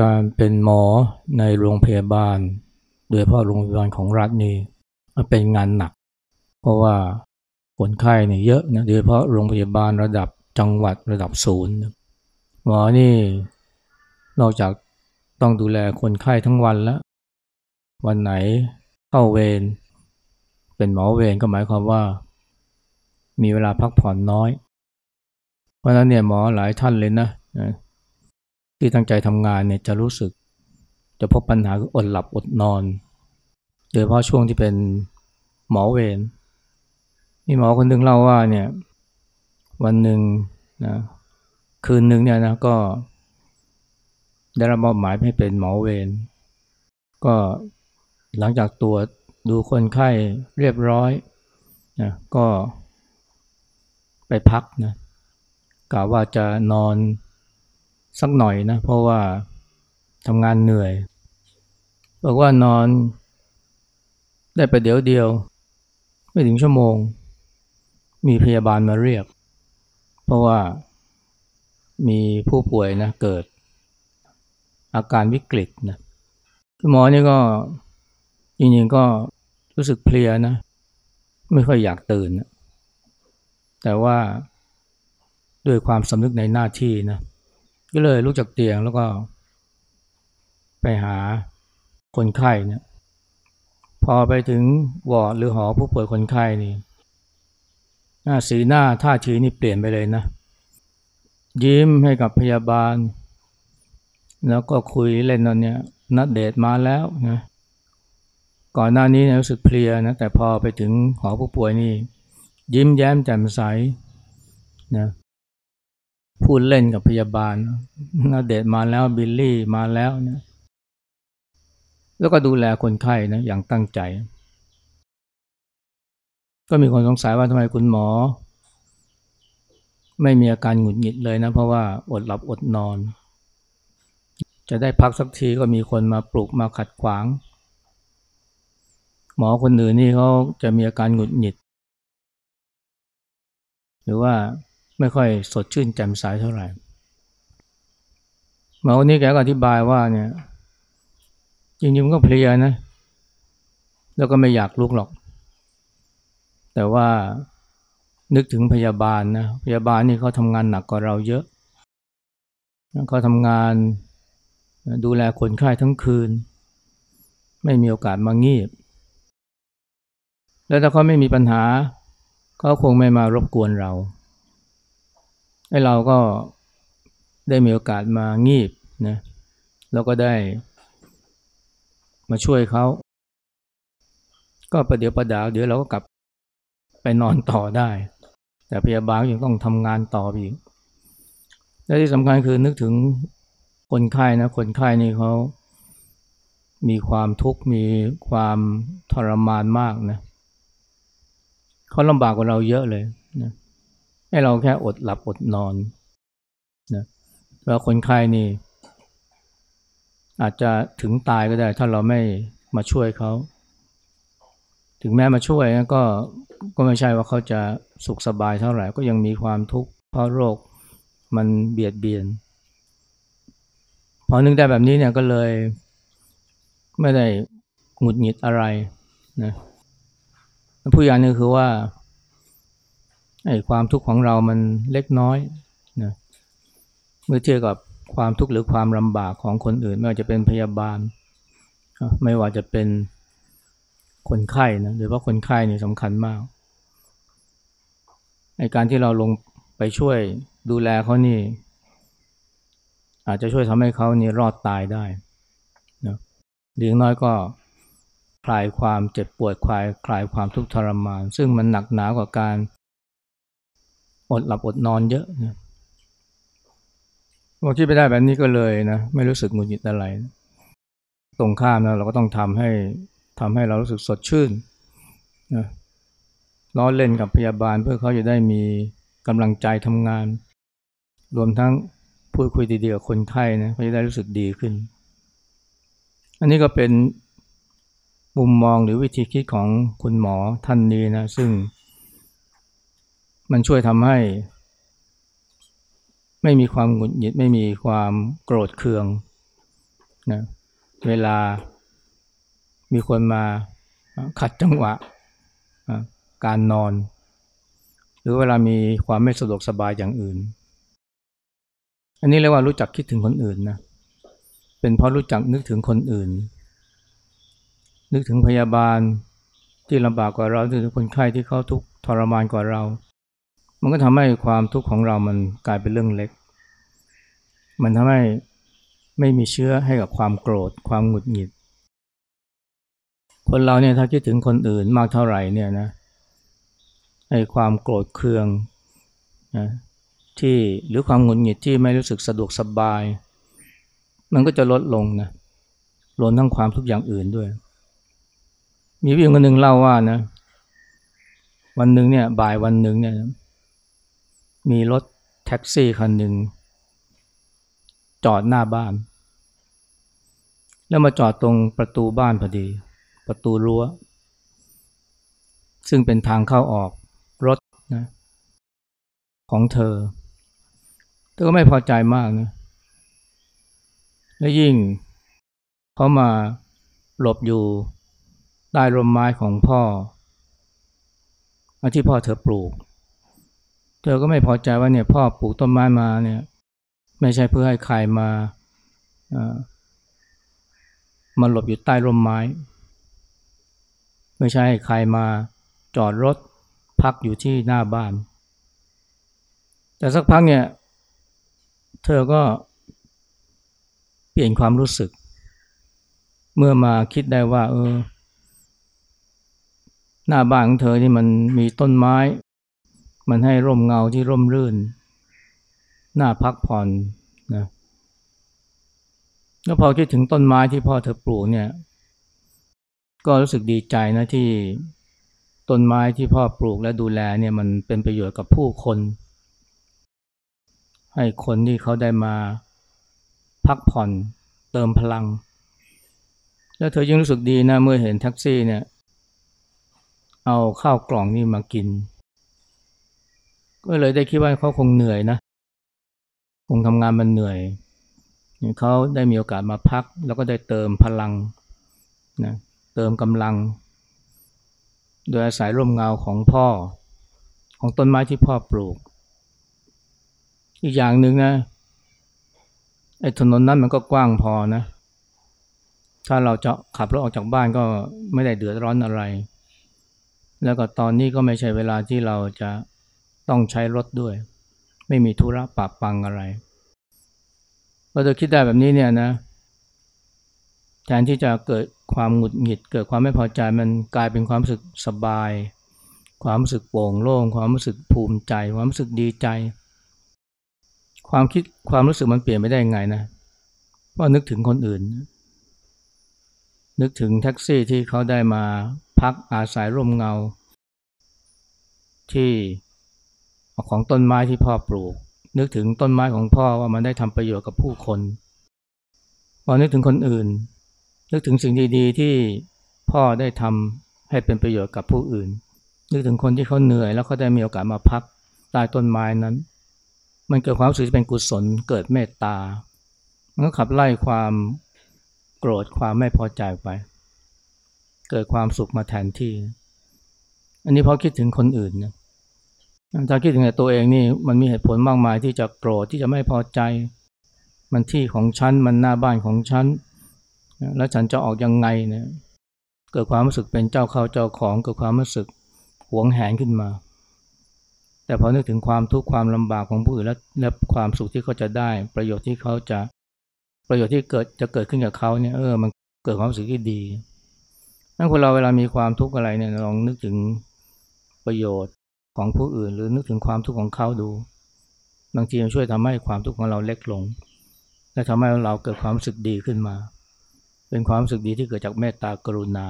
การเป็นหมอในโรงพยาบาล โดยเฉพาะโรงพยาบาลของรัฐนี่มันเป็นงานหนัก เพราะว่าคนไข้เนี่ยเยอะนะโดยเฉพาะโรงพยาบาลระดับจังหวัดระดับศูนย์หมอนี่นอกจากต้องดูแลคนไข้ทั้งวันแล้ววันไหนเข้าเวรเป็นหมอเวรก็หมายความว่า มีเวลาพักผ่อนน้อย เพราะฉะนั้นเนี่ยหมอหลายท่านเลยนะ ที่ตั้งใจทำงานเนี่ยจะรู้สึกจะพบปัญหาคืออดหลับอดนอน โดยเฉพาะช่วงที่เป็นหมอเวรมีหมอคนหนึ่งเล่าว่าเนี่ยวันหนึ่งนะคืนหนึ่งเนี่ยนะก็ ได้รับมอบหมายให้เป็นหมอเวรก็หลังจากตัวจดูคนไข้เรียบร้อยนะก็ไปพักนะกะว่าจะนอน สักหน่อยนะ เพราะว่าทำงานเหนื่อย บอกว่านอน ได้ไปเดี๋ยวเดียว ไม่ถึงชั่วโมง มีพยาบาลมาเรียก เพราะว่ามีผู้ป่วยนะเกิด อาการวิกฤตนะคุณหมอนี่ก็จริงๆก็รู้สึกเพลียนะ ไม่ค่อยอยากตื่นนะแต่ว่าด้วยความสำนึกในหน้าที่นะ ก็เลยลุกจากเตียงแล้วก็ ไปหาคนไข้เนี่ย พอไปถึงวอร์ดหรือหอผู้ป่วยคนไข้นี่หน้าสีหน้าท่าทีนี่เปลี่ยนไปเลยนะ ยิ้มให้กับพยาบาล แล้วก็คุยเล่นตอนเนี้ยนัดเดทมาแล้วนะก่อนหน้านี้นะรู้สึกเพลียนะแต่พอไปถึงหอผู้ป่วยนี่ ยิ้มแย้มแจ่มใสนะ พูดเล่นกับพยาบาลนาเดชมาแล้วบิลลี่มาแล้วนะแล้วก็ดูแลคนไข้นะอย่างตั้งใจ ก็มีคนสงสัยว่าทำไมคุณหมอ ไม่มีอาการหงุดหงิดเลยนะ เพราะว่าอดหลับอดนอน จะได้พักสักทีก็มีคนมาปลุกมาขัดขวาง หมอคนอื่นนี่เขาจะมีอาการหงุดหงิด หรือว่า ไม่ค่อยสดชื่นแจ่มใสเท่าไหร่หมอคนนี้แกก็อธิบายว่าเนี่ยจริงๆมันก็เพลียนะ แล้วก็ไม่อยากลุกหรอก แต่ว่านึกถึงพยาบาลนะพยาบาลนี่เขาทำงานหนักกว่าเราเยอะเขาทำงานดูแลคนไข้ทั้งคืน ไม่มีโอกาสมางีบ แล้วถ้าเขาไม่มีปัญหาเขาคงไม่มารบกวนเรา ไอ้เราก็ได้มีโอกาสมางีบนะแล้วก็ได้มาช่วยเขา ก็ประเดี๋ยวประดาวเดี๋ยวเราก็กลับไปนอนต่อได้ แต่พยาบาลยังต้องทำงานต่ออีก และที่สำคัญคือนึกถึงคนไข้นะคนไข้นี่เขามีความทุกข์มีความทรมานมากนะเขาลำบากกว่าเราเยอะเลยนะ ให้เราแค่อดหลับอดนอนนะแล้วคนไข้นี่ อาจจะถึงตายก็ได้ ถ้าเราไม่มาช่วยเขาถึงแม้มาช่วยก็ก็ไม่ใช่ว่าเขาจะสุขสบายเท่าไหร่ก็ยังมีความทุกข์เพราะโรคมันเบียดเบียนพอนึกได้แบบนี้เนี่ยก็เลยไม่ได้หงุดหงิดอะไรนะผู้ย่างนึงคือว่า ไอ้ความทุกข์ของเรามันเล็กน้อยนะเมื่อเทียบกับความทุกข์หรือความลำบากของคนอื่น ไม่ว่าจะเป็นพยาบาล ไม่ว่าจะเป็นคนไข้นะหรือว่าคนไข้นี่สำคัญมากในการที่เราลงไปช่วยดูแลเขานี่ อาจจะช่วยทำให้เขานี่รอดตายได้นะหรือน้อยก็คลายความเจ็บปวดคลายคลายความทุกข์ทรมาน ซึ่งมันหนักหนากว่าการ อดหลับอดนอนเยอะนะพอคิดไปได้แบบนี้ก็เลยนะไม่รู้สึกหงุดหงิดอะไร ตรงข้ามนะเราก็ต้องทำให้ทำให้เรารู้สึกสดชื่นนะล้อเล่นกับพยาบาลเพื่อเขาจะได้มีกำลังใจทำงาน รวมทั้งพูดคุยดีๆกับคนไข้นะเขาจะได้รู้สึกดีขึ้น อันนี้ก็เป็นมุมมองหรือวิธีคิดของคุณหมอท่านนี้นะซึ่ง มันช่วยทำให้ ไม่มีความหงุดหงิดไม่มีความโกรธเคืองนะเวลามีคนมาขัดจังหวะการนอน หรือเวลามีความไม่สะดวกสบายอย่างอื่น อันนี้เรียกว่ารู้จักคิดถึงคนอื่นนะเป็นเพราะรู้จักนึกถึงคนอื่น นึกถึงพยาบาลที่ลำบากกว่าเรานึกถึงคนไข้ที่เขาทุกข์ทรมานกว่าเรา มันก็ทำให้ความทุกข์ของเรามันกลายเป็นเรื่องเล็ก มันทำให้ไม่มีเชื้อให้กับความโกรธ ความหงุดหงิด คนเราเนี่ยถ้าคิดถึงคนอื่นมากเท่าไหร่เนี่ยนะไอ้ความโกรธเคืองนะที่หรือความหงุดหงิดที่ไม่รู้สึกสะดวกสบาย มันก็จะลดลงนะรวมทั้งความทุกอย่างอื่นด้วย มีพี่คนหนึ่งเล่าว่านะ วันหนึ่งเนี่ยบ่ายวันหนึ่งเนี่ย มีรถแท็กซี่คันหนึ่งจอดหน้าบ้าน แล้วมาจอดตรงประตูบ้านพอดี ประตูรั้ว ซึ่งเป็นทางเข้าออกรถนะของเธอ เธอก็ไม่พอใจมากนะและยิ่งเขามาหลบอยู่ใต้ร่มไม้ของพ่อที่พ่อเธอปลูก ธอก็ไม่พอใจว่าเนี่ยพ่อปลูกต้นไม้มาเนี่ยไม่ใช่เพื่อให้ใครมามาหลบอยู่ใต้ร่มไม้ ไม่ใช่ให้ใครมาจอดรถพักอยู่ที่หน้าบ้าน แต่สักพักเนี่ย เธอก็เปลี่ยนความรู้สึก เมื่อมาคิดได้ว่า เออ หน้าบ้านของเธอที่มันมีต้นไม้ มันให้ร่มเงาที่ร่มรื่นน่าพักผ่อนนะแล้วพอคิดถึงต้นไม้ที่พ่อเธอปลูกเนี่ย ก็รู้สึกดีใจนะที่ต้นไม้ที่พ่อปลูกและดูแลเนี่ยมันเป็นประโยชน์กับผู้คน ให้คนที่เขาได้มาพักผ่อนเติมพลัง แล้วเธอยิ่งรู้สึกดีนะเมื่อเห็นแท็กซี่เนี่ย เอาข้าวกล่องนี่มากิน ก็เลยได้คิดว่าเขาคงเหนื่อยนะ คงทำงานมันเหนื่อยเขาได้มีโอกาสมาพัก แล้วก็ได้เติมพลังนะเติมกำลัง โดยอาศัยร่มเงาของพ่อ ของต้นไม้ที่พ่อปลูก อีกอย่างหนึ่งนะไอ้ถนนนั้นมันก็กว้างพอนะ ถ้าเราจะขับรถออกจากบ้านก็ไม่ได้เดือดร้อนอะไร แล้วก็ตอนนี้ก็ไม่ใช่เวลาที่เราจะ ต้องใช้รถด้วย ไม่มีธุระปะปังอะไรพอเธอคิดได้แบบนี้เนี่ยนะแทนที่จะเกิดความหงุดหงิด เกิดความไม่พอใจมันกลายเป็นความรู้สึกสบาย ความรู้สึกโปร่งโล่ง ความรู้สึกภูมิใจ ความรู้สึกดีใจ ความคิดความรู้สึกมันเปลี่ยนไปได้ยังไงนะว่านึกถึงคนอื่น นึกถึงแท็กซี่ที่เขาได้มาพักอาศัยร่มเงา ที่ ของต้นไม้ที่พ่อปลูก นึกถึงต้นไม้ของพ่อว่ามันได้ทำประโยชน์กับผู้คนพอนึกถึงคนอื่น นึกถึงสิ่งดีๆ ที่พ่อได้ทำให้เป็นประโยชน์กับผู้อื่น นึกถึงคนที่เขาเหนื่อย แล้วเขาได้มีโอกาสมาพักใต้ต้นไม้นั้น มันเกิดความรู้สึกเป็นกุศลเกิดเมตตา มันก็ขับไล่ความโกรธความไม่พอใจไป เกิดความสุขมาแทนที่ อันนี้พอคิดถึงคนอื่นนะ ถ้าคิดถึงแต่ตัวเองนี่มันมีเหตุผลมากมายที่จะโกรธที่จะไม่พอใจ มันที่ของฉันมันหน้าบ้านของฉันแล้วฉันจะออกยังไงเนี่ยเกิดความรู้สึกเป็นเจ้าเข้าเจ้าของเกิดความรู้สึกหวงแหนขึ้นมา แต่พอนึกถึงความทุกข์ความลำบากของผู้อื่นและและความสุขที่เขาจะได้ ประโยชน์ที่เขาจะประโยชน์ที่เกิดจะเกิดขึ้นกับเขาเนี่ยเออมันเกิดความรู้สึกที่ดีถ้าคนเราเวลามีความทุกข์อะไรเนี่ยลองนึกถึงประโยชน์ ของผู้อื่น หรือนึกถึงความทุกข์ของเขาดู บางทีมันช่วยทำให้ความทุกข์ของเราเล็กลง และทำให้เราเกิดความรู้สึกดีขึ้นมา เป็นความรู้สึกดีที่เกิดจากเมตตากรุณา